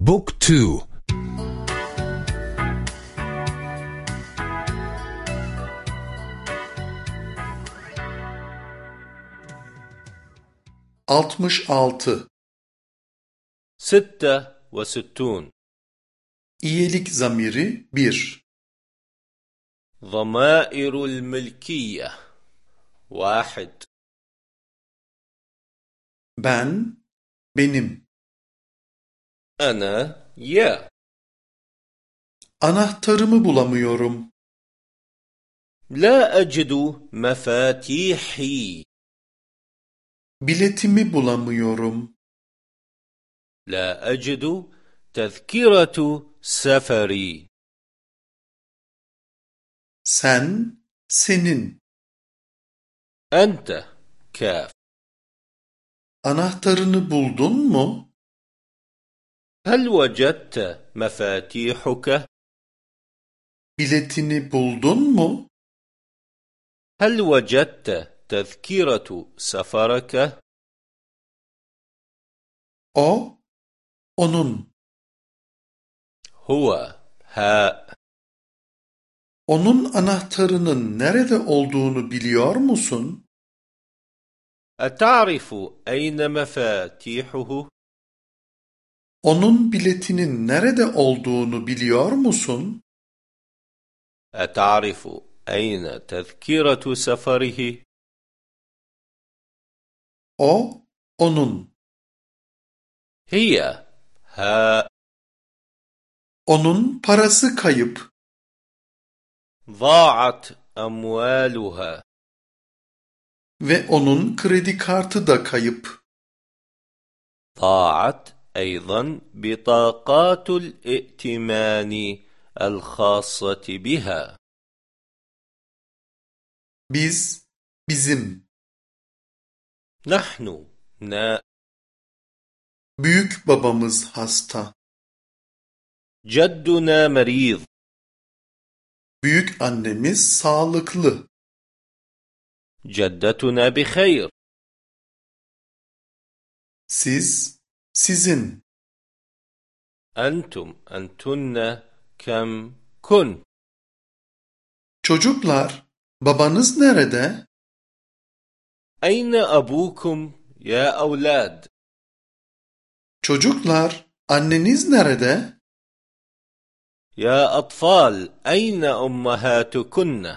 بوك تو altmış altı ستة وستون İyilik zamiri bir ضمائر الملكية واحد Ben, benim. Ana ya. Anahtarımı bulamıyorum. La ecidu mefatihi. Biletimi bulamıyorum. La ecidu tezkiratu seferi. Sen, senin. Ente, kaf. Anahtarını buldun mu? هل وجدت مفاتيحك؟ Biletini buldun mu? هل وجدت تذكرة سفرك؟ O, onun. هو هاء Onun anahtarının nerede olduğunu biliyor musun? أتعرف أين مفاتيحه؟ Onun biletinin nerede olduğunu biliyor musun? أتعرف أين تذكرة سفره؟ O, onun. هي هاء Onun parası kayıp. ضاعت أموالها Ve onun kredi kartı da kayıp. ضاعت أيضا بطاقات الائتمان الخاصة بها Biz, bizim. نحن نا Büyük babamız hasta. جدنا مريض Büyük annemiz sağlıklı. جدتنا بخير Siz, sizin. أنتم أنتن كم كن Çocuklar, babanız nerede? أين أبوكم يا أولاد Çocuklar, anneniz nerede? يا أطفال أين أمهاتكن